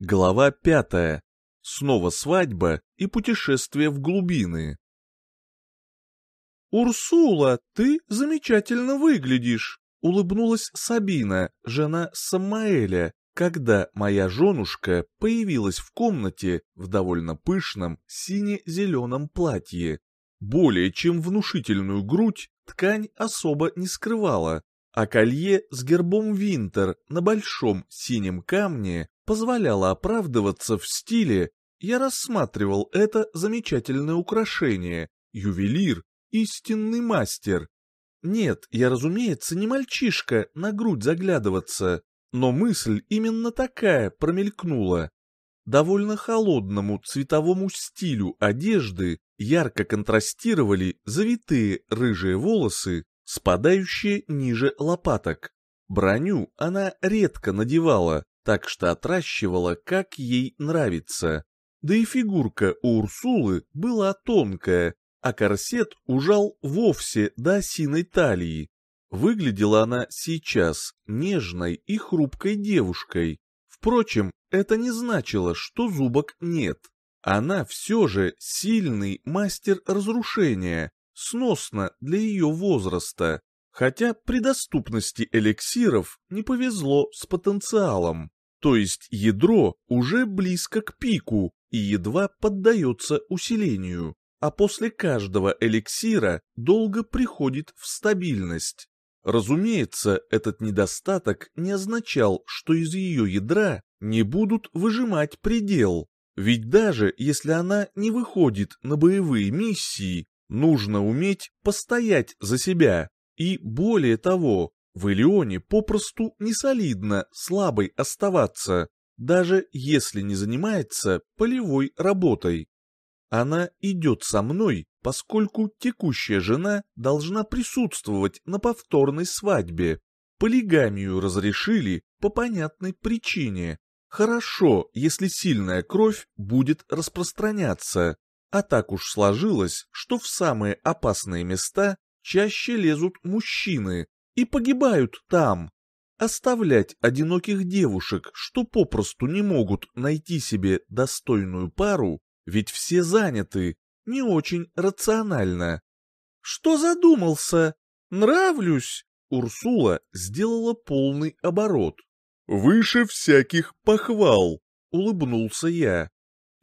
Глава пятая. Снова свадьба и путешествие в глубины. «Урсула, ты замечательно выглядишь», — улыбнулась Сабина, жена Самаэля, когда моя женушка появилась в комнате в довольно пышном сине-зеленом платье. Более чем внушительную грудь ткань особо не скрывала, а колье с гербом Винтер на большом синем камне позволяло оправдываться в стиле «я рассматривал это замечательное украшение, ювелир, истинный мастер». Нет, я, разумеется, не мальчишка на грудь заглядываться, но мысль именно такая промелькнула. Довольно холодному цветовому стилю одежды ярко контрастировали завитые рыжие волосы, спадающие ниже лопаток. Броню она редко надевала, так что отращивала, как ей нравится. Да и фигурка у Урсулы была тонкая, а корсет ужал вовсе до осиной талии. Выглядела она сейчас нежной и хрупкой девушкой. Впрочем, это не значило, что зубок нет. Она все же сильный мастер разрушения, сносно для ее возраста, хотя при доступности эликсиров не повезло с потенциалом. То есть ядро уже близко к пику и едва поддается усилению, а после каждого эликсира долго приходит в стабильность. Разумеется, этот недостаток не означал, что из ее ядра не будут выжимать предел, ведь даже если она не выходит на боевые миссии, нужно уметь постоять за себя, и более того, в Илионе попросту не солидно слабой оставаться, даже если не занимается полевой работой. Она идет со мной, поскольку текущая жена должна присутствовать на повторной свадьбе. Полигамию разрешили по понятной причине. Хорошо, если сильная кровь будет распространяться. А так уж сложилось, что в самые опасные места чаще лезут мужчины, и погибают там. Оставлять одиноких девушек, что попросту не могут найти себе достойную пару, ведь все заняты, не очень рационально. Что задумался? Нравлюсь? Урсула сделала полный оборот. Выше всяких похвал, улыбнулся я.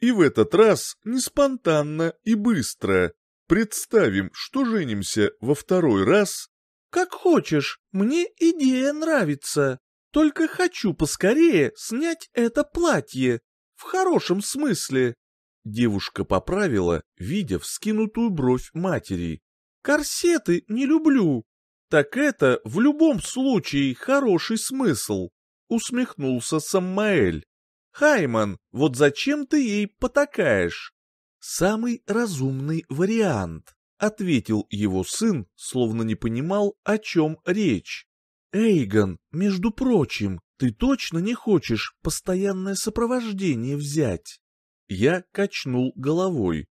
И в этот раз не спонтанно и быстро. Представим, что женимся во второй раз «Как хочешь, мне идея нравится. Только хочу поскорее снять это платье. В хорошем смысле». Девушка поправила, видя вскинутую бровь матери. «Корсеты не люблю». «Так это в любом случае хороший смысл», — усмехнулся Саммаэль. «Хайман, вот зачем ты ей потакаешь?» «Самый разумный вариант», — ответил его сын, словно не понимал, о чем речь. «Эйгон, между прочим, ты точно не хочешь постоянное сопровождение взять?» Я качнул головой.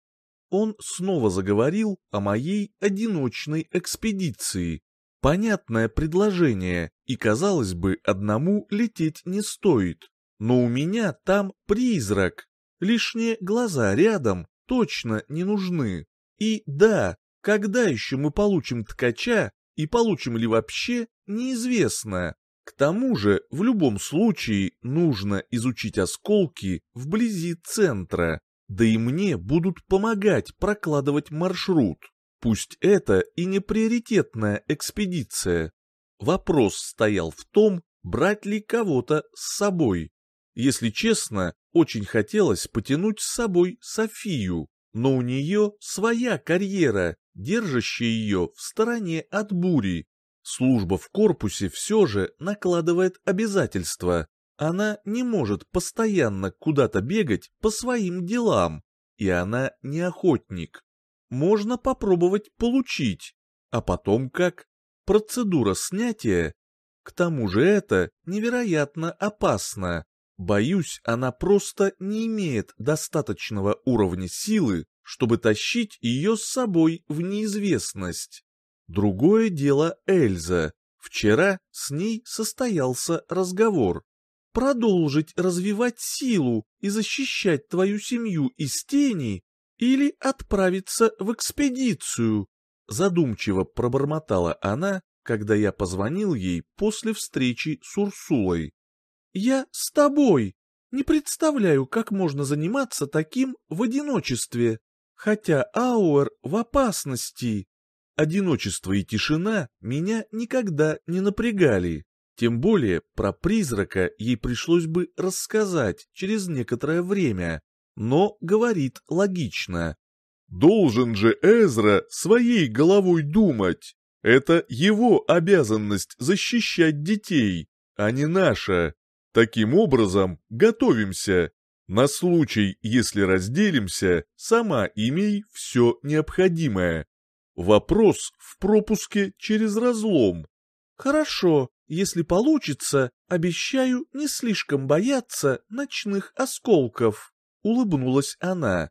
Он снова заговорил о моей одиночной экспедиции. Понятное предложение, и, казалось бы, одному лететь не стоит. Но у меня там призрак. Лишние глаза рядом точно не нужны. И да, когда еще мы получим ткача, и получим ли вообще, неизвестно. К тому же, в любом случае, нужно изучить осколки вблизи центра, да и мне будут помогать прокладывать маршрут. Пусть это и не приоритетная экспедиция. Вопрос стоял в том, брать ли кого-то с собой. Если честно, очень хотелось потянуть с собой Софию, но у нее своя карьера, держащая ее в стороне от бури. Служба в корпусе все же накладывает обязательства. Она не может постоянно куда-то бегать по своим делам, и она не охотник. Можно попробовать получить, а потом как? Процедура снятия? К тому же это невероятно опасно. Боюсь, она просто не имеет достаточного уровня силы, чтобы тащить ее с собой в неизвестность. Другое дело Эльза. Вчера с ней состоялся разговор. продолжить развивать силу и защищать твою семью из тени или отправиться в экспедицию?» Задумчиво пробормотала она, когда я позвонил ей после встречи с Урсулой. «Я с тобой. Не представляю, как можно заниматься таким в одиночестве, хотя Ауэр в опасности. Одиночество и тишина меня никогда не напрягали. Тем более про призрака ей пришлось бы рассказать через некоторое время, но говорит логично. «Должен же Эзра своей головой думать. Это его обязанность защищать детей, а не наша. Таким образом, готовимся. На случай, если разделимся, сама имей все необходимое. Вопрос в пропуске через разлом. Хорошо, если получится, обещаю не слишком бояться ночных осколков, улыбнулась она.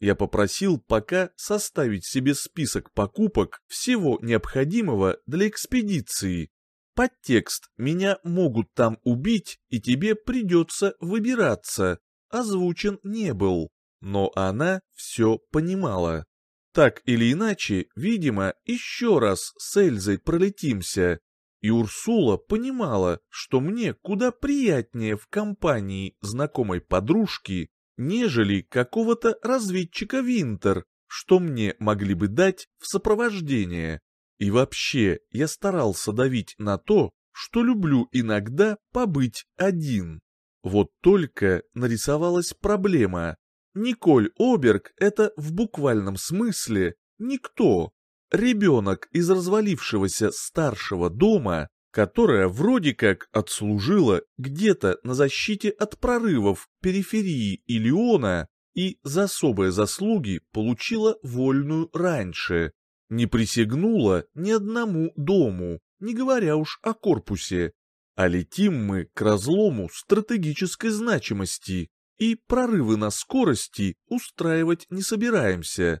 Я попросил пока составить себе список покупок всего необходимого для экспедиции. Подтекст «Меня могут там убить, и тебе придется выбираться» озвучен не был, но она все понимала. Так или иначе, видимо, еще раз с Эльзой пролетимся. И Урсула понимала, что мне куда приятнее в компании знакомой подружки, нежели какого-то разведчика Винтер, что мне могли бы дать в сопровождение. И вообще, я старался давить на то, что люблю иногда побыть один. Вот только нарисовалась проблема. Николь Оберг — это в буквальном смысле никто. Ребенок из развалившегося старшего дома, которая вроде как отслужила где-то на защите от прорывов периферии Илиона и за особые заслуги получила вольную раньше. Не присягнула ни одному дому, не говоря уж о корпусе. А летим мы к разлому стратегической значимости, и прорывы на скорости устраивать не собираемся.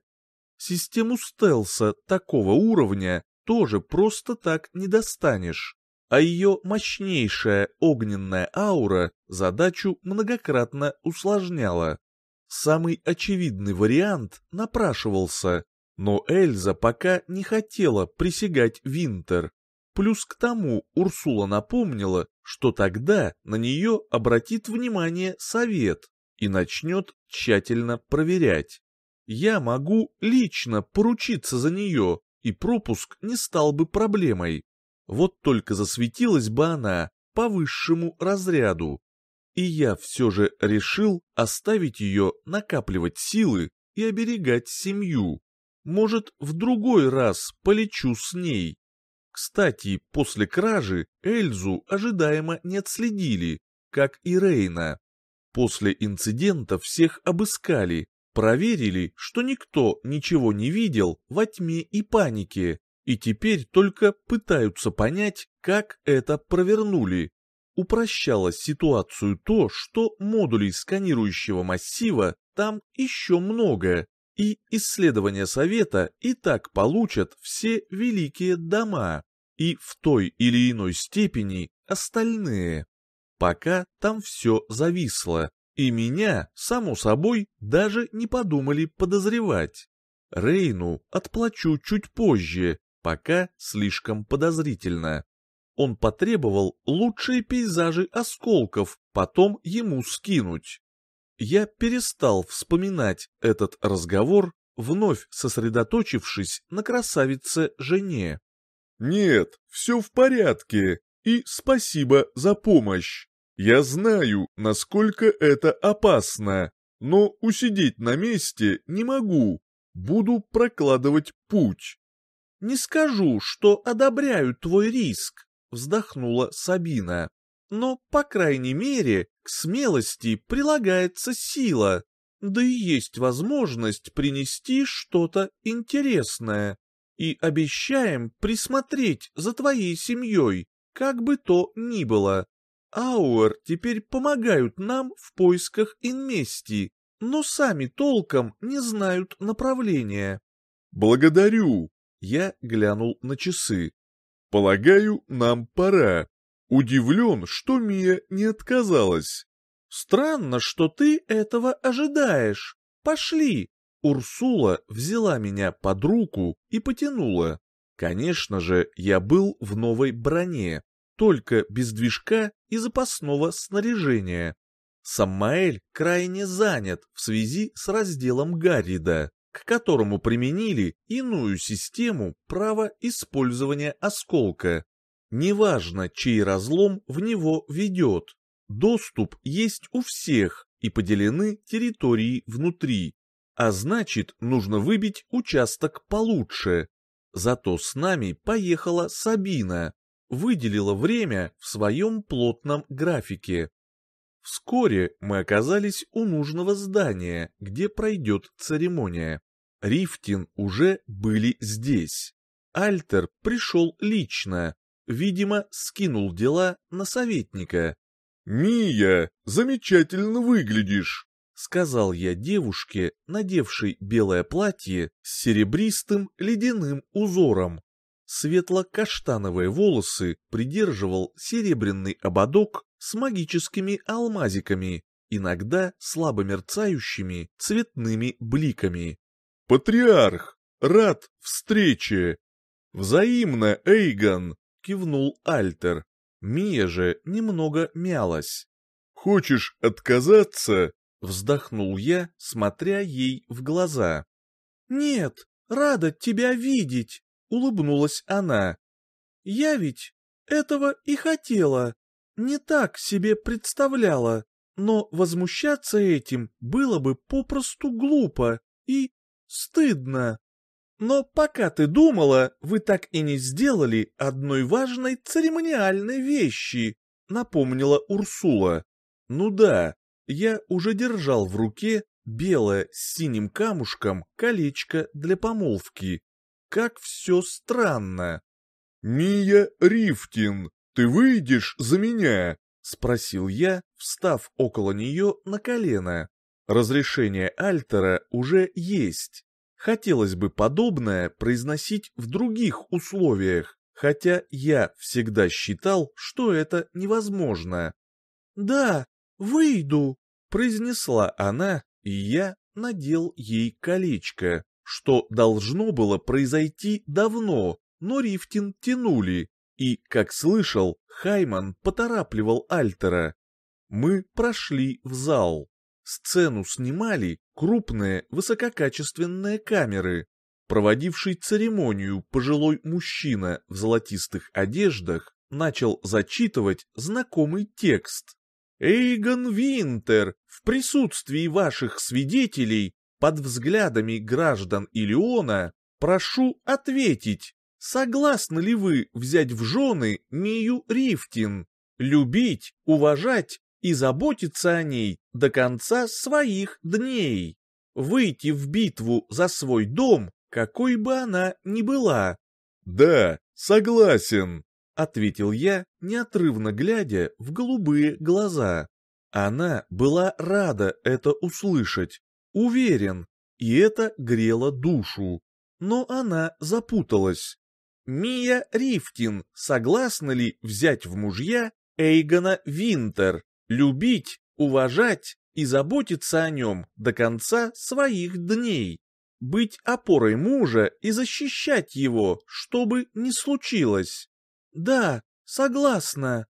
Систему стелса такого уровня тоже просто так не достанешь, а ее мощнейшая огненная аура задачу многократно усложняла. Самый очевидный вариант напрашивался, но Эльза пока не хотела присягать Винтер. Плюс к тому Урсула напомнила, что тогда на нее обратит внимание совет и начнет тщательно проверять. Я могу лично поручиться за нее, и пропуск не стал бы проблемой. Вот только засветилась бы она по высшему разряду. И я все же решил оставить ее накапливать силы и оберегать семью. Может, в другой раз полечу с ней. Кстати, после кражи Эльзу ожидаемо не отследили, как и Рейна. После инцидента всех обыскали, проверили, что никто ничего не видел во тьме и панике, и теперь только пытаются понять, как это провернули. Упрощало ситуацию то, что модулей сканирующего массива там еще много, и исследования Совета и так получат все великие дома, и в той или иной степени остальные. Пока там все зависло, и меня, само собой, даже не подумали подозревать. Рейну отплачу чуть позже, пока слишком подозрительно. Он потребовал лучшие пейзажи осколков, потом ему скинуть я перестал вспоминать этот разговор, вновь сосредоточившись на красавице-жене. «Нет, все в порядке, и спасибо за помощь. Я знаю, насколько это опасно, но усидеть на месте не могу. Буду прокладывать путь». «Не скажу, что одобряю твой риск», — вздохнула Сабина но, по крайней мере, к смелости прилагается сила, да и есть возможность принести что-то интересное. И обещаем присмотреть за твоей семьей, как бы то ни было. Ауэр теперь помогают нам в поисках инмести, но сами толком не знают направления. Благодарю. Я глянул на часы. Полагаю, нам пора. Удивлен, что Мия не отказалась. «Странно, что ты этого ожидаешь. Пошли!» Урсула взяла меня под руку и потянула. Конечно же, я был в новой броне, только без движка и запасного снаряжения. Саммаэль крайне занят в связи с разделом Гаррида, к которому применили иную систему права использования осколка. Неважно, чей разлом в него ведет, доступ есть у всех и поделены территории внутри, а значит нужно выбить участок получше. Зато с нами поехала Сабина, выделила время в своем плотном графике. Вскоре мы оказались у нужного здания, где пройдет церемония. Рифтин уже были здесь. Альтер пришел лично, видимо, скинул дела на советника. «Мия, замечательно выглядишь!» — сказал я девушке, надевшей белое платье с серебристым ледяным узором. Светло-каштановые волосы придерживал серебряный ободок с магическими алмазиками, иногда слабо мерцающими цветными бликами. «Патриарх! Рад встрече!» «Взаимно, Эйгон!» — кивнул Альтер. Мия же немного мялась. «Хочешь отказаться?» — вздохнул я, смотря ей в глаза. «Нет, рада тебя видеть!» — улыбнулась она. «Я ведь этого и хотела, не так себе представляла, но возмущаться этим было бы попросту глупо и стыдно. Но пока ты думала, вы так и не сделали одной важной церемониальной вещи», — напомнила Урсула. «Ну да, я уже держал в руке белое с синим камушком колечко для помолвки, как все странно. «Мия Рифтин, ты выйдешь за меня?» — спросил я, встав около нее на колено. Разрешение Альтера уже есть. Хотелось бы подобное произносить в других условиях, хотя я всегда считал, что это невозможно. «Да, выйду», — произнесла она, и я надел ей колечко что должно было произойти давно, но Рифтин тянули, и, как слышал, Хайман поторапливал Альтера. Мы прошли в зал. Сцену снимали крупные высококачественные камеры. Проводивший церемонию пожилой мужчина в золотистых одеждах начал зачитывать знакомый текст. «Эйгон Винтер, в присутствии ваших свидетелей под взглядами граждан Илиона, прошу ответить, согласны ли вы взять в жены Мию Рифтин, любить, уважать и заботиться о ней до конца своих дней, выйти в битву за свой дом, какой бы она ни была? «Да, согласен», — ответил я, неотрывно глядя в голубые глаза. Она была рада это услышать, Уверен, и это грело душу. Но она запуталась. Мия Рифтин согласна ли взять в мужья Эйгона Винтер, любить, уважать и заботиться о нем до конца своих дней, быть опорой мужа и защищать его, что бы ни случилось? Да, согласна.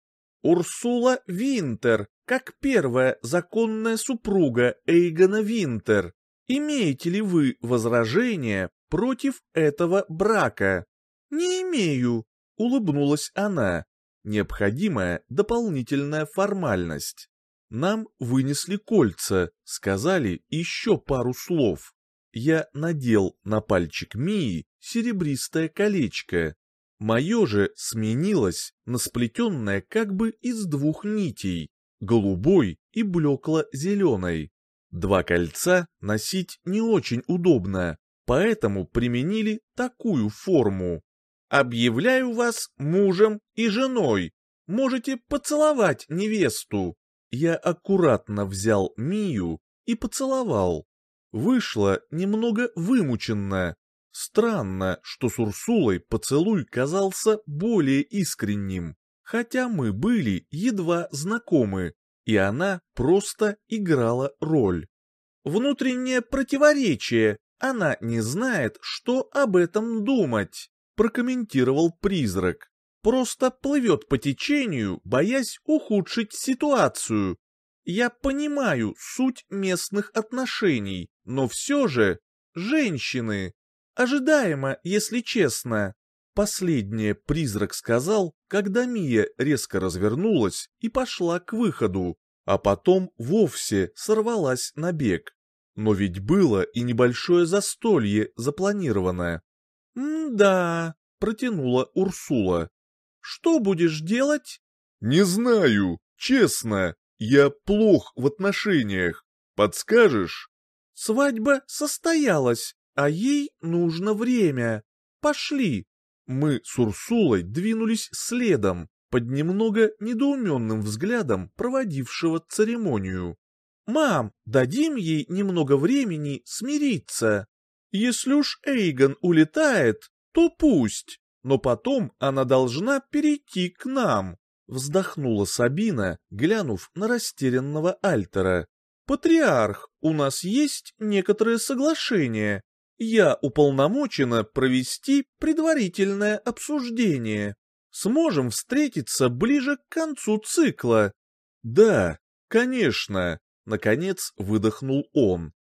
Урсула Винтер как первая законная супруга Эйгона Винтер, имеете ли вы возражения против этого брака? Не имею, улыбнулась она. Необходимая дополнительная формальность. Нам вынесли кольца, сказали еще пару слов. Я надел на пальчик Мии серебристое колечко. Мое же сменилось на сплетенное как бы из двух нитей голубой и блекло-зеленой. Два кольца носить не очень удобно, поэтому применили такую форму. «Объявляю вас мужем и женой. Можете поцеловать невесту». Я аккуратно взял Мию и поцеловал. Вышло немного вымученно. Странно, что с Урсулой поцелуй казался более искренним хотя мы были едва знакомы, и она просто играла роль. Внутреннее противоречие, она не знает, что об этом думать, прокомментировал призрак. Просто плывет по течению, боясь ухудшить ситуацию. Я понимаю суть местных отношений, но все же женщины. Ожидаемо, если честно. Последнее призрак сказал, когда Мия резко развернулась и пошла к выходу, а потом вовсе сорвалась на бег. Но ведь было и небольшое застолье запланированное. «М-да», — протянула Урсула. «Что будешь делать?» «Не знаю, честно. Я плох в отношениях. Подскажешь?» «Свадьба состоялась, а ей нужно время. Пошли». Мы с Урсулой двинулись следом, под немного недоуменным взглядом проводившего церемонию. «Мам, дадим ей немного времени смириться. Если уж Эйгон улетает, то пусть, но потом она должна перейти к нам», вздохнула Сабина, глянув на растерянного Альтера. «Патриарх, у нас есть некоторые соглашения. Я уполномочена провести предварительное обсуждение. Сможем встретиться ближе к концу цикла». «Да, конечно», Наконец выдохнул он.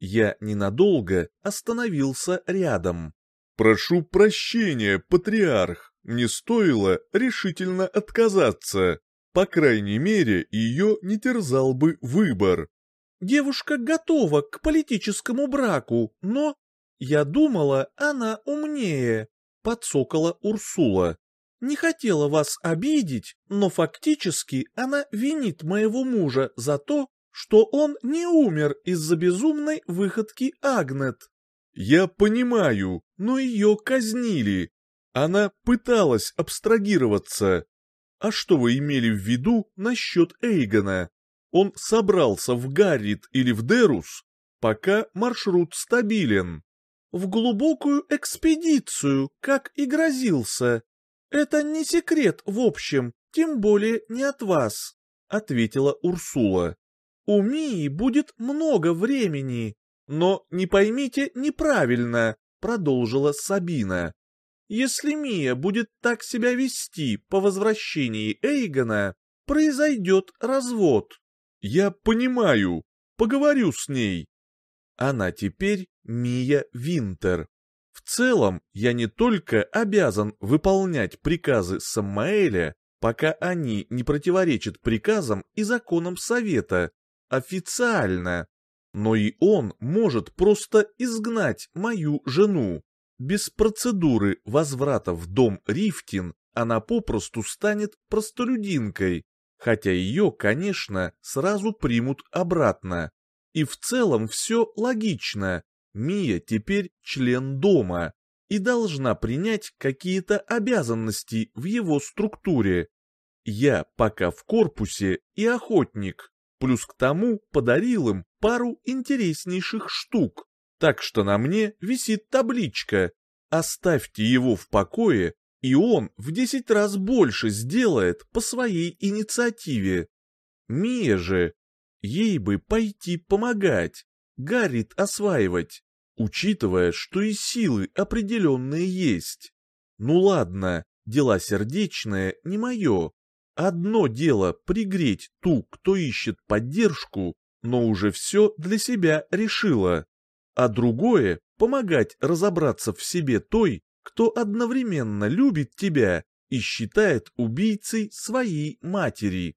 Я ненадолго остановился рядом. «Прошу прощения, патриарх, не стоило решительно отказаться. По крайней мере, ее не терзал бы выбор». «Девушка готова к политическому браку, но...» «Я думала, она умнее», — подсокала Урсула. «Не хотела вас обидеть, но фактически она винит моего мужа за то, что он не умер из-за безумной выходки Агнет. Я понимаю, но ее казнили. Она пыталась абстрагироваться. А что вы имели в виду насчет Эйгона? Он собрался в Гаррит или в Дерус, пока маршрут стабилен. В глубокую экспедицию, как и грозился. Это не секрет в общем, тем более не от вас, ответила Урсула. У Мии будет много времени, но не поймите неправильно, продолжила Сабина. Если Мия будет так себя вести по возвращении Эйгона, произойдет развод. Я понимаю, поговорю с ней. Она теперь Мия Винтер. В целом, я не только обязан выполнять приказы Самаэля, пока они не противоречат приказам и законам Совета, официально. Но и он может просто изгнать мою жену. Без процедуры возврата в дом Рифтин она попросту станет простолюдинкой, хотя ее, конечно, сразу примут обратно. И в целом все логично. Мия теперь член дома и должна принять какие-то обязанности в его структуре. Я пока в корпусе и охотник, плюс к тому подарил им пару интереснейших штук. Так что на мне висит табличка «Оставьте его в покое, и он в десять раз больше сделает по своей инициативе». Мия же, ей бы пойти помогать, Гаррит осваивать, учитывая, что и силы определенные есть. Ну ладно, дела сердечные не мое, Одно дело пригреть ту, кто ищет поддержку, но уже все для себя решила, а другое — помогать разобраться в себе той, кто одновременно любит тебя и считает убийцей своей матери.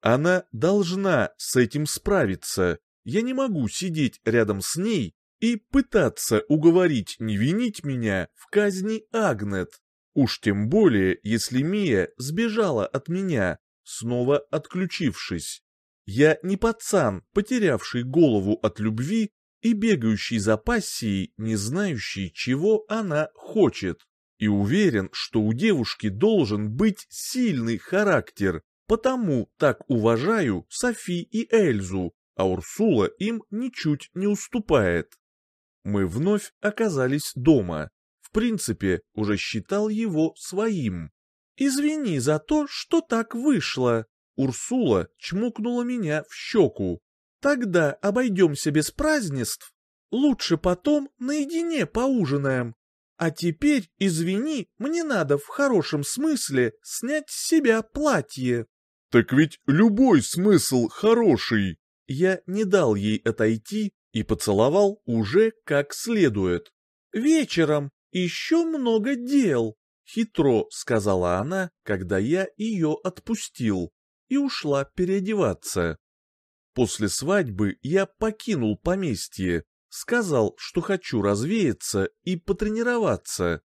Она должна с этим справиться. Я не могу сидеть рядом с ней и пытаться уговорить не винить меня в казни Агнет. Уж тем более, если Мия сбежала от меня, снова отключившись. Я не пацан, потерявший голову от любви и бегающий за пассией, не знающий, чего она хочет. И уверен, что у девушки должен быть сильный характер, потому так уважаю Софи и Эльзу, а Урсула им ничуть не уступает. Мы вновь оказались дома принципе, уже считал его своим. извини за то, что так вышло. Урсула чмокнула меня в щеку. Тогда обойдемся без празднеств. Лучше потом наедине поужинаем. А теперь, извини, мне надо в хорошем смысле снять с себя платье. Так ведь любой смысл хороший. Я не дал ей отойти и поцеловал уже как следует. Вечером еще много дел, хитро сказала она, когда я ее отпустил, и ушла переодеваться. После свадьбы я покинул поместье, сказал, что хочу развеяться и потренироваться.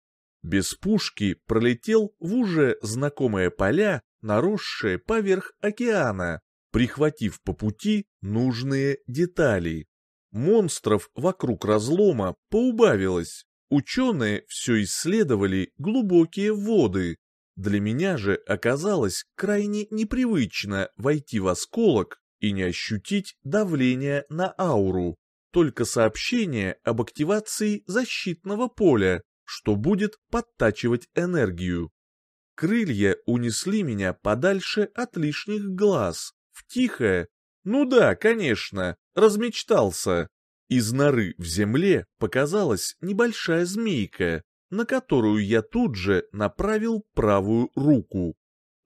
Без пушки пролетел в уже знакомые поля, наросшие поверх океана, прихватив по пути нужные детали. Монстров вокруг разлома поубавилось. Ученые все исследовали глубокие воды. Для меня же оказалось крайне непривычно войти в осколок и не ощутить давление на ауру только сообщение об активации защитного поля, что будет подтачивать энергию. Крылья унесли меня подальше от лишних глаз, в тихое, ну да, конечно, размечтался. Из норы в земле показалась небольшая змейка, на которую я тут же направил правую руку.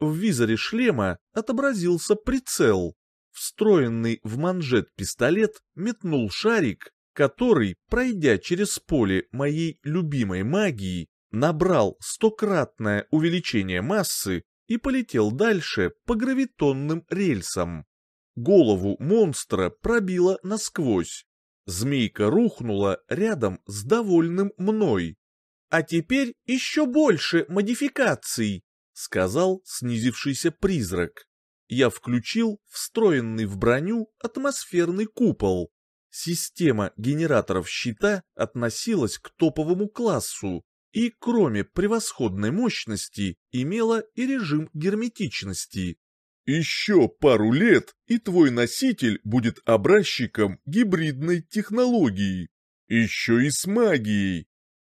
В визоре шлема отобразился прицел, Встроенный в манжет пистолет метнул шарик, который, пройдя через поле моей любимой магии, набрал стократное увеличение массы и полетел дальше по гравитонным рельсам. Голову монстра пробило насквозь. Змейка рухнула рядом с довольным мной. «А теперь еще больше модификаций», — сказал снизившийся призрак я включил встроенный в броню атмосферный купол. Система генераторов щита относилась к топовому классу и, кроме превосходной мощности, имела и режим герметичности. Еще пару лет, и твой носитель будет образчиком гибридной технологии. Еще и с магией.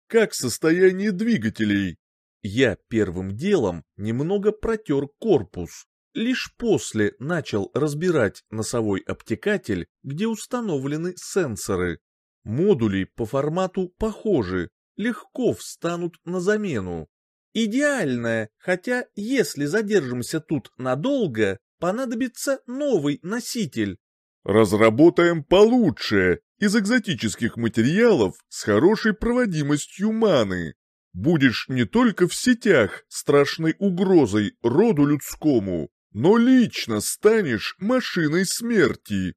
Как состояние двигателей? Я первым делом немного протер корпус, Лишь после начал разбирать носовой обтекатель, где установлены сенсоры. Модули по формату похожи, легко встанут на замену. Идеальное, хотя если задержимся тут надолго, понадобится новый носитель. Разработаем получше, из экзотических материалов с хорошей проводимостью маны. Будешь не только в сетях страшной угрозой роду людскому, но лично станешь машиной смерти.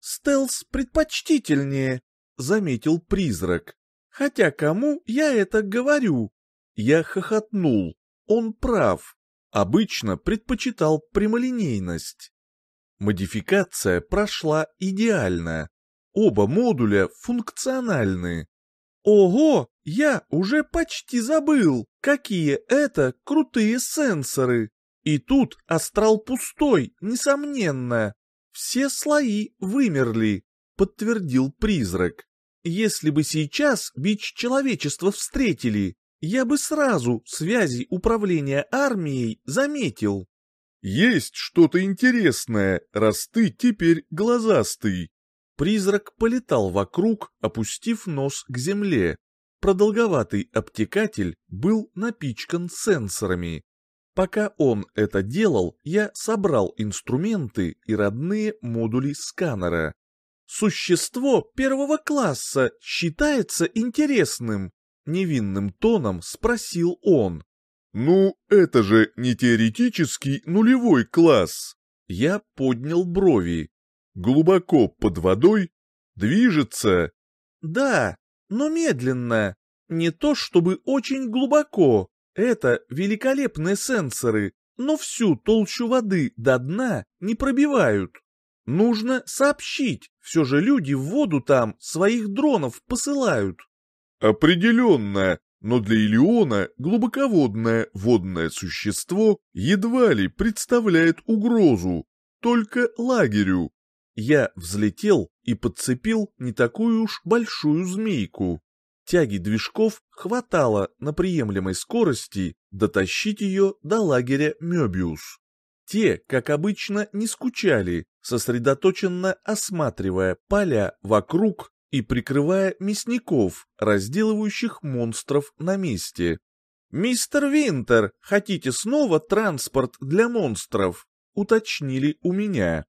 Стелс предпочтительнее, заметил призрак. Хотя кому я это говорю? Я хохотнул. Он прав. Обычно предпочитал прямолинейность. Модификация прошла идеально. Оба модуля функциональны. Ого, я уже почти забыл, какие это крутые сенсоры. И тут астрал пустой, несомненно. Все слои вымерли, подтвердил призрак. Если бы сейчас бич человечества встретили, я бы сразу связи управления армией заметил. Есть что-то интересное, раз ты теперь глазастый. Призрак полетал вокруг, опустив нос к земле. Продолговатый обтекатель был напичкан сенсорами. Пока он это делал, я собрал инструменты и родные модули сканера. Существо первого класса считается интересным, невинным тоном спросил он. Ну, это же не теоретический нулевой класс. Я поднял брови. Глубоко под водой? Движется? Да, но медленно. Не то чтобы очень глубоко, это великолепные сенсоры, но всю толщу воды до дна не пробивают. Нужно сообщить, все же люди в воду там своих дронов посылают. Определенно, но для Илиона глубоководное водное существо едва ли представляет угрозу, только лагерю. Я взлетел и подцепил не такую уж большую змейку. Тяги движков хватало на приемлемой скорости дотащить ее до лагеря Мёбиус. Те, как обычно, не скучали, сосредоточенно осматривая поля вокруг и прикрывая мясников, разделывающих монстров на месте. «Мистер Винтер, хотите снова транспорт для монстров?» — уточнили у меня.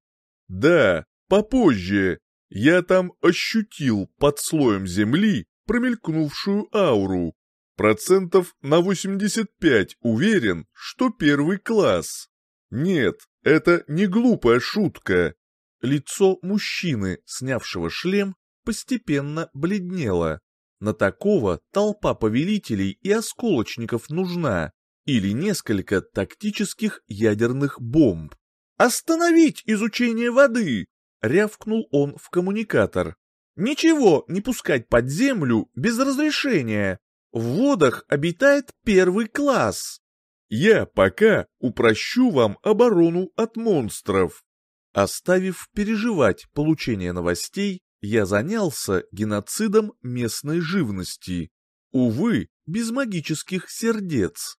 «Да, попозже. Я там ощутил под слоем земли промелькнувшую ауру. Процентов на 85 уверен, что первый класс. Нет, это не глупая шутка. Лицо мужчины, снявшего шлем, постепенно бледнело. На такого толпа повелителей и осколочников нужна, или несколько тактических ядерных бомб. «Остановить изучение воды!» — рявкнул он в коммуникатор. «Ничего не пускать под землю без разрешения. В водах обитает первый класс». Я пока упрощу вам оборону от монстров. Оставив переживать получение новостей, я занялся геноцидом местной живности. Увы, без магических сердец.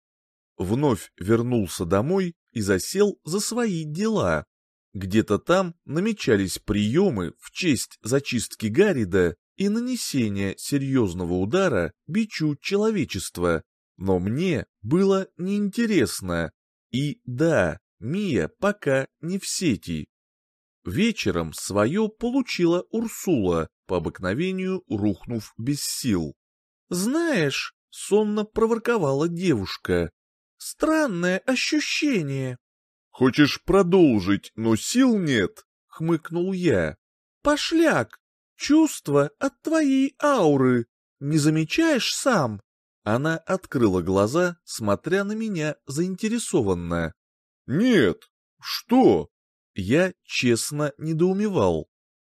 Вновь вернулся домой и засел за свои дела. Где-то там намечались приемы в честь зачистки Гаррида и нанесения серьезного удара бичу человечества, но мне было неинтересно. И да, Мия пока не в сети. Вечером свое получила Урсула, по обыкновению рухнув без сил. «Знаешь», — сонно проворковала девушка, — «странное ощущение». «Хочешь продолжить, но сил нет?» — хмыкнул я. «Пошляк! Чувство от твоей ауры. Не замечаешь сам?» Она открыла глаза, смотря на меня заинтересованно. «Нет, что?» Я честно недоумевал.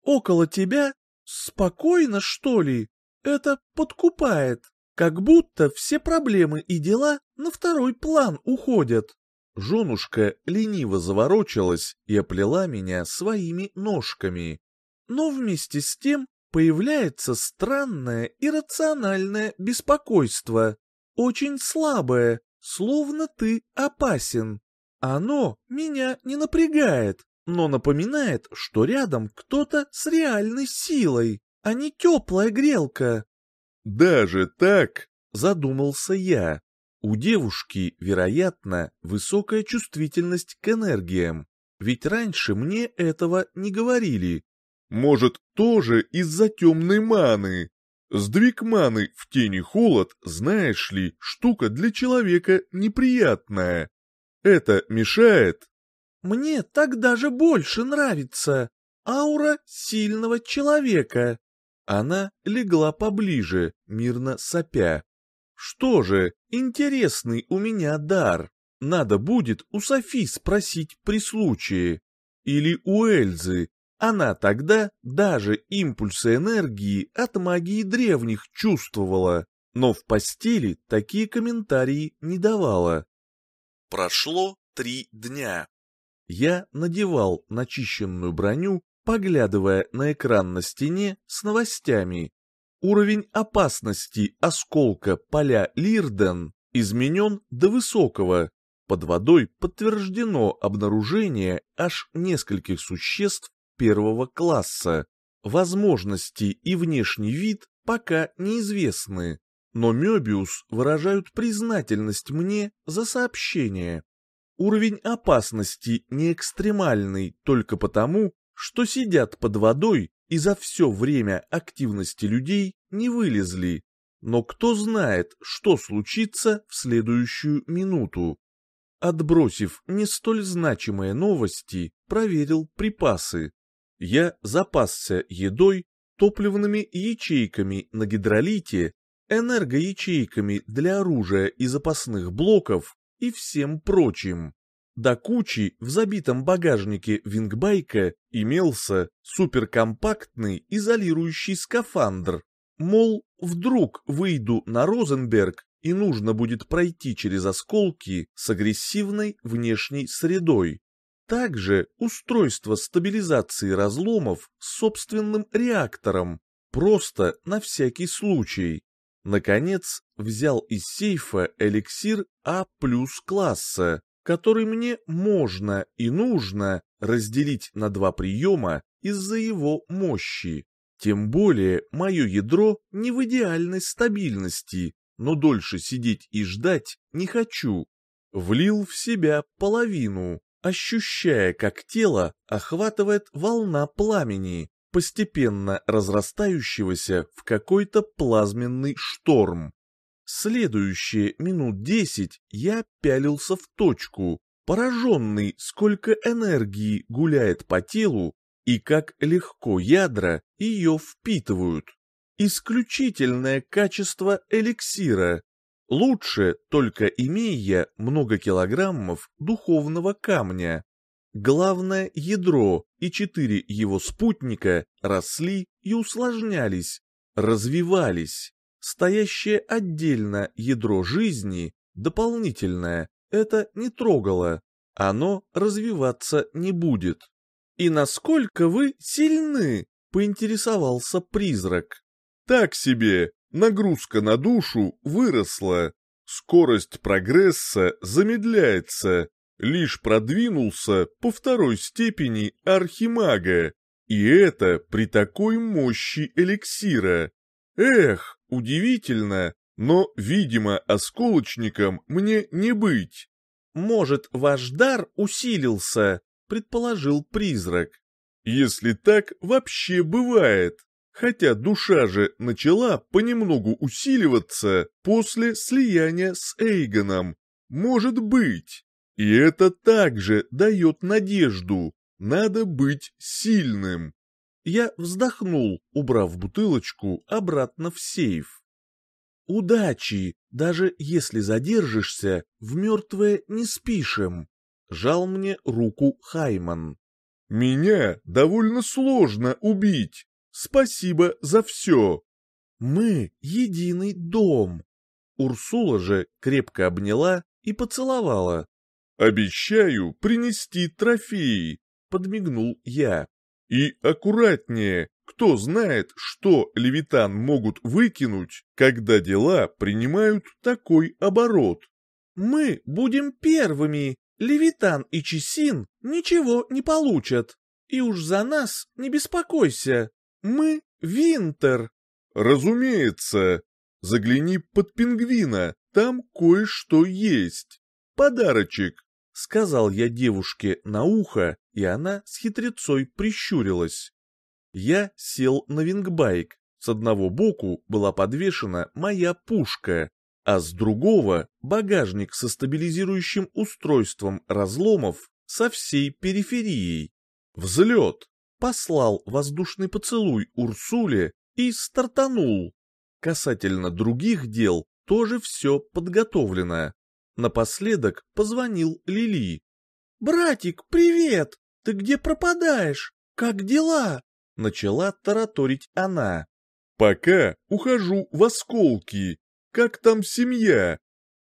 «Около тебя? Спокойно, что ли? Это подкупает. Как будто все проблемы и дела на второй план уходят». Женушка лениво заворочалась и оплела меня своими ножками. Но вместе с тем появляется странное иррациональное беспокойство, очень слабое, словно ты опасен. Оно меня не напрягает, но напоминает, что рядом кто-то с реальной силой, а не теплая грелка. «Даже так?» — задумался я. У девушки, вероятно, высокая чувствительность к энергиям, ведь раньше мне этого не говорили. Может, тоже из-за темной маны. Сдвиг маны в тени холод, знаешь ли, штука для человека неприятная. Это мешает? Мне так даже больше нравится. Аура сильного человека. Она легла поближе, мирно сопя. Что же, интересный у меня дар. Надо будет у Софи спросить при случае. Или у Эльзы, она тогда даже импульсы энергии от магии древних чувствовала, но в постели такие комментарии не давала. Прошло три дня. Я надевал начищенную броню, поглядывая на экран на стене с новостями. Уровень опасности осколка поля Лирден изменен до высокого. Под водой подтверждено обнаружение аж нескольких существ первого класса. Возможности и внешний вид пока неизвестны, но Мёбиус выражают признательность мне за сообщение. Уровень опасности не экстремальный только потому, что сидят под водой и за все время активности людей не вылезли. Но кто знает, что случится в следующую минуту. Отбросив не столь значимые новости, проверил припасы я запасся едой, топливными ячейками на гидролите, энергоячейками для оружия и запасных блоков и всем прочим. До кучи в забитом багажнике вингбайка имелся суперкомпактный изолирующий скафандр. Мол, вдруг выйду на Розенберг и нужно будет пройти через осколки с агрессивной внешней средой. Также устройство стабилизации разломов с собственным реактором, просто на всякий случай. Наконец, взял из сейфа эликсир А плюс класса, который мне можно и нужно разделить на два приема из-за его мощи. Тем более мое ядро не в идеальной стабильности, но дольше сидеть и ждать не хочу. Влил в себя половину, ощущая, как тело охватывает волна пламени, постепенно разрастающегося в какой-то плазменный шторм. Следующие минут десять я пялился в точку, пораженный, сколько энергии гуляет по телу и как легко ядра ее впитывают. Исключительное качество эликсира. Лучше, только имея много килограммов духовного камня. Главное ядро и четыре его спутника росли и усложнялись, развивались. Стоящее отдельно ядро жизни, дополнительное, это не трогало. Оно развиваться не будет. «И насколько вы сильны?» — поинтересовался призрак. «Так себе, нагрузка на душу выросла. Скорость прогресса замедляется, лишь продвинулся по второй степени архимага, и это при такой мощи эликсира. Эх, удивительно, но, видимо, осколочником мне не быть. Может, ваш дар усилился, предположил призрак. Если так вообще бывает, хотя душа же начала понемногу усиливаться после слияния с Эйгоном, может быть. И это также дает надежду, надо быть сильным. Я вздохнул, убрав бутылочку обратно в сейф. «Удачи, даже если задержишься, в мертвое не спишем», — жал мне руку Хайман. «Меня довольно сложно убить. Спасибо за все». «Мы — единый дом». Урсула же крепко обняла и поцеловала. «Обещаю принести трофеи», — подмигнул я. «И аккуратнее, кто знает, что левитан могут выкинуть, когда дела принимают такой оборот». «Мы будем первыми, левитан и чесин ничего не получат. И уж за нас не беспокойся, мы Винтер». «Разумеется. Загляни под пингвина, там кое-что есть. Подарочек». — сказал я девушке на ухо, и она с хитрецой прищурилась. Я сел на вингбайк. С одного боку была подвешена моя пушка, а с другого — багажник со стабилизирующим устройством разломов со всей периферией. Взлет! Послал воздушный поцелуй Урсуле и стартанул. Касательно других дел тоже все подготовлено. Напоследок позвонил Лили. «Братик, привет! Ты где пропадаешь? Как дела?» Начала тараторить она. «Пока ухожу в осколки. Как там семья?»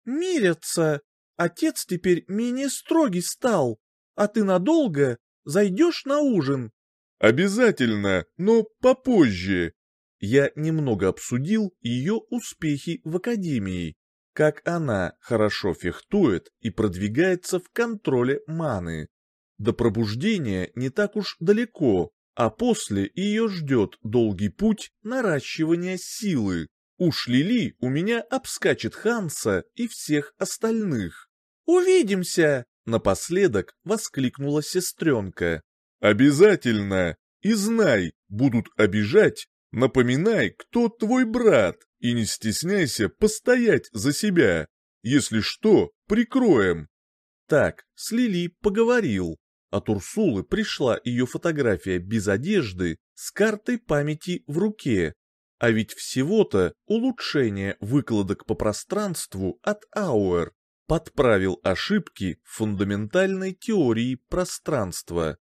«Мирятся. Отец теперь менее строгий стал. А ты надолго? Зайдешь на ужин?» «Обязательно, но попозже». Я немного обсудил ее успехи в академии как она хорошо фехтует и продвигается в контроле маны. До пробуждения не так уж далеко, а после ее ждет долгий путь наращивания силы. Уж Лили у меня обскачет Ханса и всех остальных. «Увидимся!» — напоследок воскликнула сестренка. «Обязательно! И знай, будут обижать, напоминай, кто твой брат!» И не стесняйся постоять за себя. Если что, прикроем. Так, с Лили поговорил. От Урсулы пришла ее фотография без одежды с картой памяти в руке. А ведь всего-то улучшение выкладок по пространству от Ауэр подправил ошибки в фундаментальной теории пространства.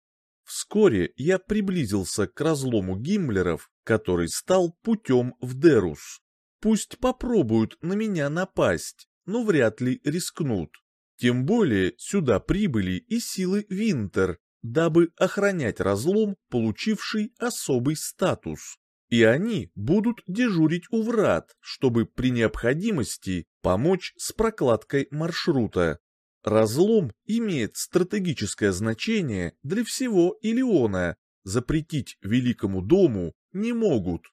Вскоре я приблизился к разлому Гиммлеров, который стал путем в Дерус. Пусть попробуют на меня напасть, но вряд ли рискнут. Тем более сюда прибыли и силы Винтер, дабы охранять разлом, получивший особый статус. и они будут дежурить у врат, чтобы при необходимости помочь с прокладкой маршрута. Разлом имеет стратегическое значение для всего Илиона, запретить Великому дому не могут.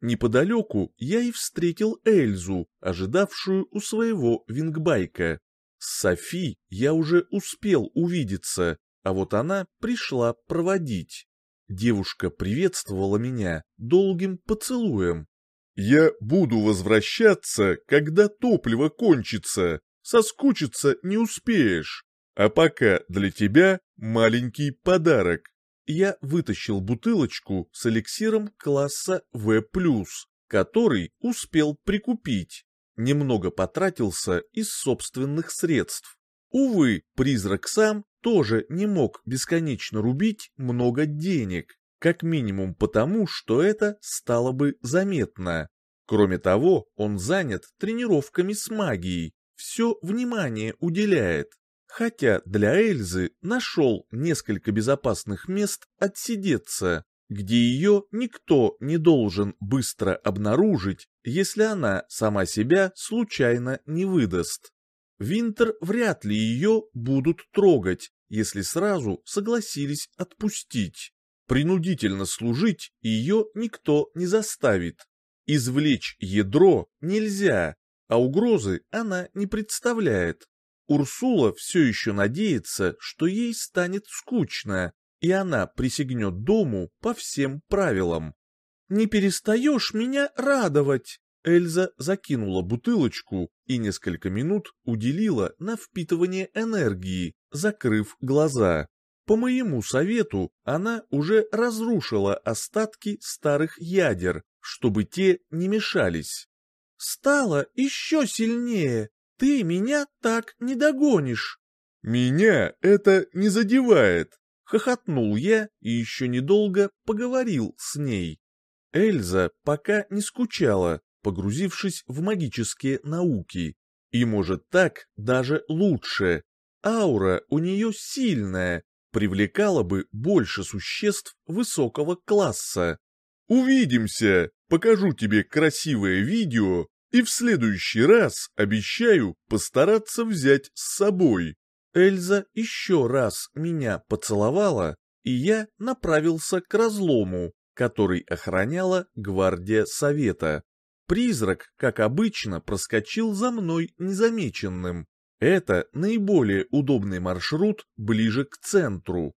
Неподалеку я и встретил Эльзу, ожидавшую у своего вингбайка. С Софи я уже успел увидеться, а вот она пришла проводить. Девушка приветствовала меня долгим поцелуем. «Я буду возвращаться, когда топливо кончится. Соскучиться не успеешь. А пока для тебя маленький подарок» я вытащил бутылочку с эликсиром класса В+, который успел прикупить. Немного потратился из собственных средств. Увы, призрак сам тоже не мог бесконечно рубить много денег, как минимум потому, что это стало бы заметно. Кроме того, он занят тренировками с магией, все внимание уделяет. Хотя для Эльзы нашел несколько безопасных мест отсидеться, где ее никто не должен быстро обнаружить, если она сама себя случайно не выдаст. Винтер вряд ли ее будут трогать, если сразу согласились отпустить. Принудительно служить ее никто не заставит. Извлечь ядро нельзя, а угрозы она не представляет. Урсула все еще надеется, что ей станет скучно, и она присягнет дому по всем правилам. «Не перестаешь меня радовать!» Эльза закинула бутылочку и несколько минут уделила на впитывание энергии, закрыв глаза. По моему совету, она уже разрушила остатки старых ядер, чтобы те не мешались. «Стала еще сильнее!» Ты меня так не догонишь. Меня это не задевает. Хохотнул я и еще недолго поговорил с ней. Эльза пока не скучала, погрузившись в магические науки. И может так даже лучше. Аура у нее сильная, привлекала бы больше существ высокого класса. «Увидимся! Покажу тебе красивое видео и в следующий раз обещаю постараться взять с собой. Эльза еще раз меня поцеловала, и я направился к разлому, который охраняла гвардия совета. Призрак, как обычно, проскочил за мной незамеченным. Это наиболее удобный маршрут ближе к центру.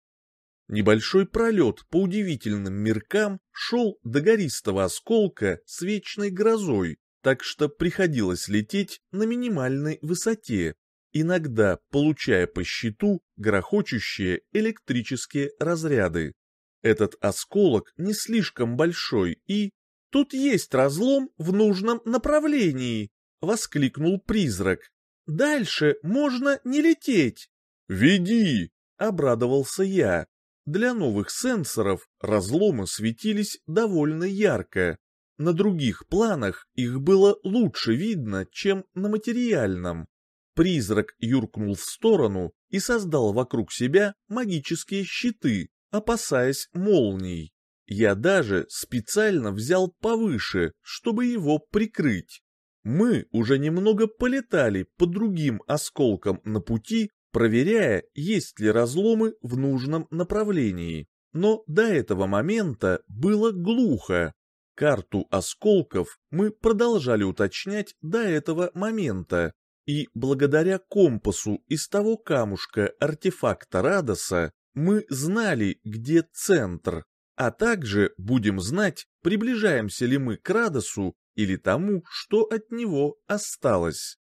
Небольшой пролет по удивительным миркам шел до гористого осколка с вечной грозой, так что приходилось лететь на минимальной высоте, иногда получая по щиту грохочущие электрические разряды. Этот осколок не слишком большой и... «Тут есть разлом в нужном направлении!» — воскликнул призрак. «Дальше можно не лететь!» «Веди!» — обрадовался я. Для новых сенсоров разломы светились довольно ярко, на других планах их было лучше видно, чем на материальном. Призрак юркнул в сторону и создал вокруг себя магические щиты, опасаясь молний. Я даже специально взял повыше, чтобы его прикрыть. Мы уже немного полетали по другим осколкам на пути, проверяя, есть ли разломы в нужном направлении. Но до этого момента было глухо. Карту осколков мы продолжали уточнять до этого момента, и благодаря компасу из того камушка артефакта Радоса мы знали, где центр, а также будем знать, приближаемся ли мы к Радосу или тому, что от него осталось.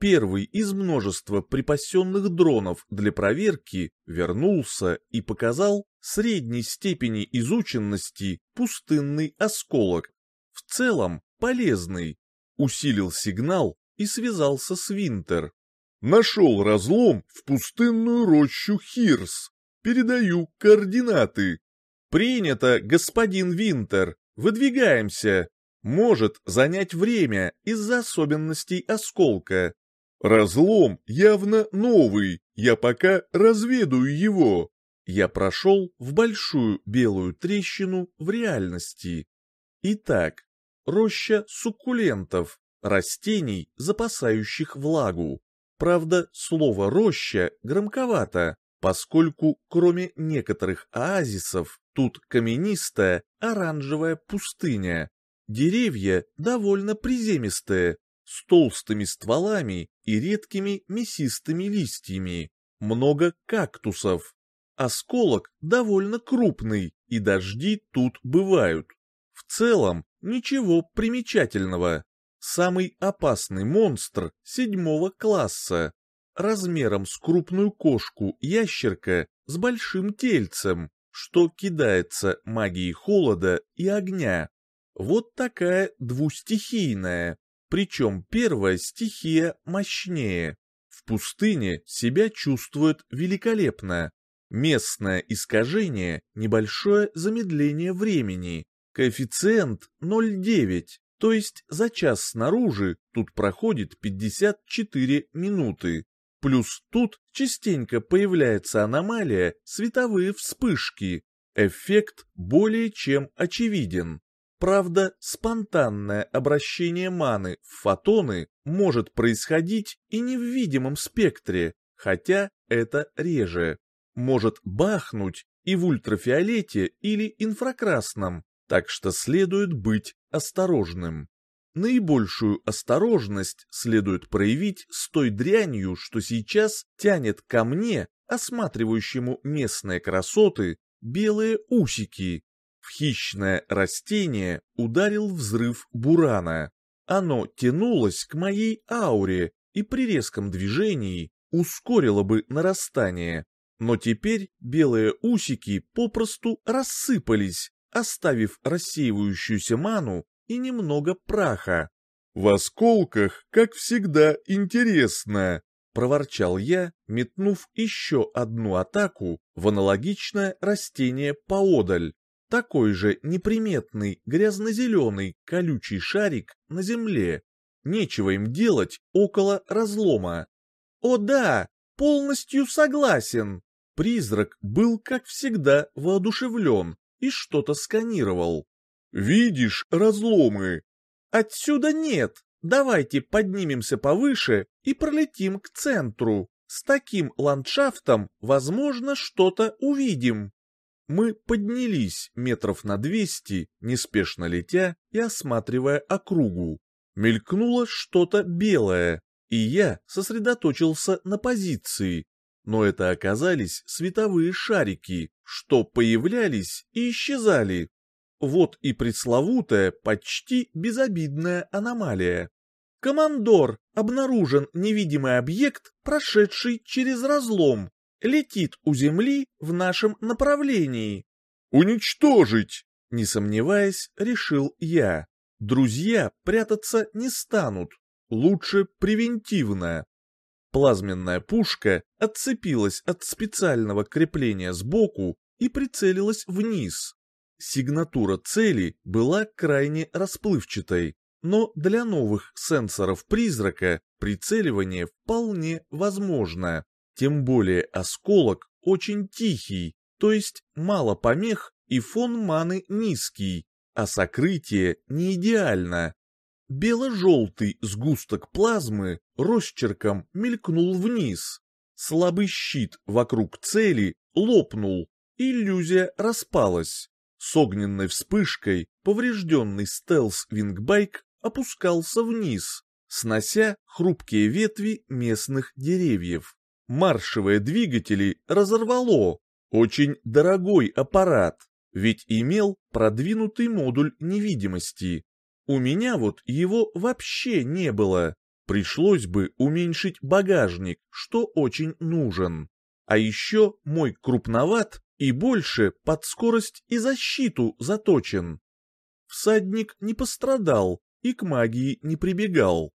Первый из множества припасенных дронов для проверки вернулся и показал средней степени изученности пустынный осколок. В целом полезный. Усилил сигнал и связался с Винтер. Нашел разлом в пустынную рощу Хирс. Передаю координаты. Принято, господин Винтер. Выдвигаемся. Может занять время из-за особенностей осколка. Разлом явно новый, я пока разведаю его. Я прошел в большую белую трещину в реальности. Итак, роща суккулентов, растений, запасающих влагу. Правда, слово «роща» громковато, поскольку кроме некоторых оазисов тут каменистая оранжевая пустыня. Деревья довольно приземистые, с толстыми стволами и редкими мясистыми листьями. Много кактусов. Осколок довольно крупный, и дожди тут бывают. В целом, ничего примечательного. Самый опасный монстр седьмого класса. Размером с крупную кошку ящерка с большим тельцем, что кидается магией холода и огня. Вот такая двустихийная, причем первая стихия мощнее. В пустыне себя чувствует великолепно. Местное искажение – небольшое замедление времени, коэффициент 0,9, то есть за час снаружи тут проходит 54 минуты. Плюс тут частенько появляется аномалия световые вспышки. Эффект более чем очевиден. Правда, спонтанное обращение маны в фотоны может происходить и не в видимом спектре, хотя это реже. Может бахнуть и в ультрафиолете или инфракрасном, так что следует быть осторожным. Наибольшую осторожность следует проявить с той дрянью, что сейчас тянет ко мне, осматривающему местные красоты, белые усики. В хищное растение ударил взрыв бурана. Оно тянулось к моей ауре и при резком движении ускорило бы нарастание. Но теперь белые усики попросту рассыпались, оставив рассеивающуюся ману и немного праха. «В осколках, как всегда, интересно», — проворчал я, метнув еще одну атаку в аналогичное растение поодаль. Такой же неприметный грязно-зеленый колючий шарик на земле. Нечего им делать около разлома. «О да, полностью согласен!» Призрак был, как всегда, воодушевлен, и что-то сканировал. «Видишь разломы?» «Отсюда нет. Давайте поднимемся повыше и пролетим к центру. С таким ландшафтом, возможно, что-то увидим». Мы поднялись метров на двести, неспешно летя и осматривая округу. Мелькнуло что-то белое, и я сосредоточился на позиции, но это оказались световые шарики, что появлялись и исчезали. Вот и пресловутая, почти безобидная аномалия. «Командор, обнаружен невидимый объект, прошедший через разлом. Летит у Земли в нашем направлении». «Уничтожить!» Не сомневаясь, решил я. Друзья прятаться не станут. Лучше превентивно. Плазменная пушка отцепилась от специального крепления сбоку и прицелилась вниз. Сигнатура цели была крайне расплывчатой, но для новых сенсоров призрака прицеливание вполне возможно. Тем более осколок очень тихий, то есть мало помех и фон маны низкий, а сокрытие не идеально. Бело-желтый сгусток плазмы росчерком мелькнул вниз. Слабый щит вокруг цели лопнул, иллюзия распалась. С огненной вспышкой поврежденный стелс-вингбайк опускался вниз, снося хрупкие ветви местных деревьев. Маршевые двигатели разорвало. Очень дорогой аппарат, ведь имел продвинутый модуль невидимости. У меня вот его вообще не было. Пришлось бы уменьшить багажник, что очень нужен. А еще мой крупноват и больше под скорость и защиту заточен. Всадник не пострадал и к магии не прибегал.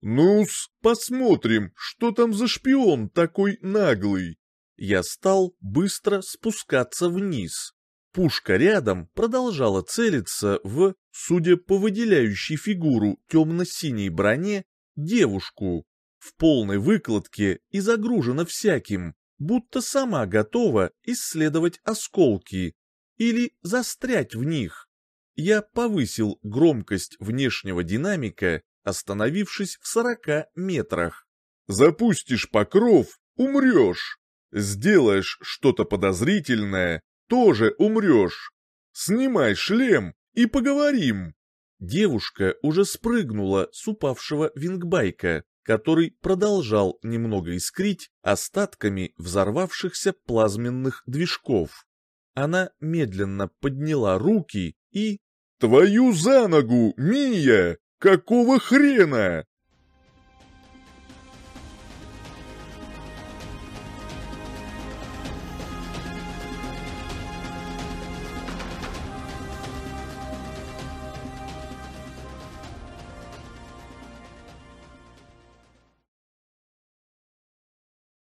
«Ну-с, посмотрим, что там за шпион такой наглый?» Я стал быстро спускаться вниз. Пушка рядом продолжала целиться в, судя по выделяющей фигуру темно-синей броне, девушку. В полной выкладке и загружена всяким, будто сама готова исследовать осколки или застрять в них. я повысил громкость внешнего динамика, остановившись в 40 метрах. «Запустишь покров — умрешь. Сделаешь что-то подозрительное — тоже умрешь. Снимай шлем и поговорим». Девушка уже спрыгнула с упавшего вингбайка, который продолжал немного искрить остатками взорвавшихся плазменных движков. Она медленно подняла руки и... «Твою за ногу, Мия! Какого хрена?»